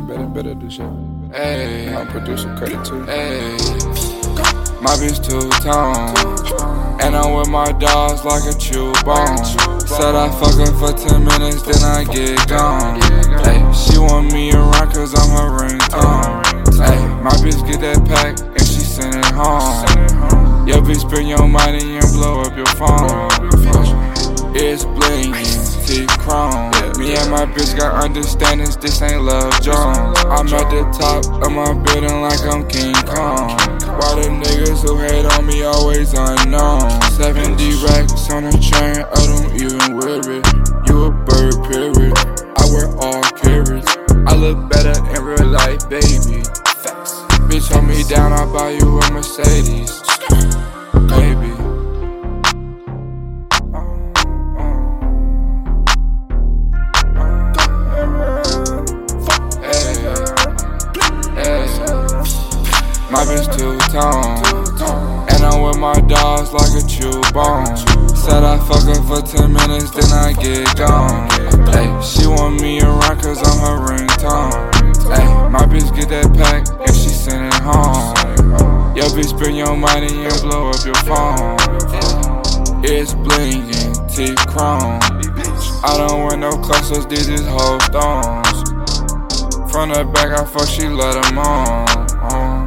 better, and better do shit. Hey, My producer credit too. hey. My bitch two tone. And I'm with my dogs like a chew bone. Said I fuck her for 10 minutes, then I get gone. Hey, she want me around cause I'm her ringtone. Hey, my bitch get that pack and she send it home. Your bitch spend your money and blow up your phone. My bitch got understandings, this ain't Love Jones. I'm at the top of my building like I'm King Kong. Why the niggas who hate on me always unknown? 70 racks on a train, I don't even wear it. You a bird, period. I wear all carats. I look better in real life, baby. Bitch, hold me down, I'll buy you a Mercedes. My bitch two tone. And I'm with my dogs like a chew bone. Said I fuck her for 10 minutes, then I get gone. Hey, she want me around cause I'm her ringtone. Hey, my bitch get that pack and she send it home. Your bitch spend your money and blow up your phone. It's blinking, T chrome. I don't wear no clusters, these is whole stones. From the back, I fuck, she let let 'em on.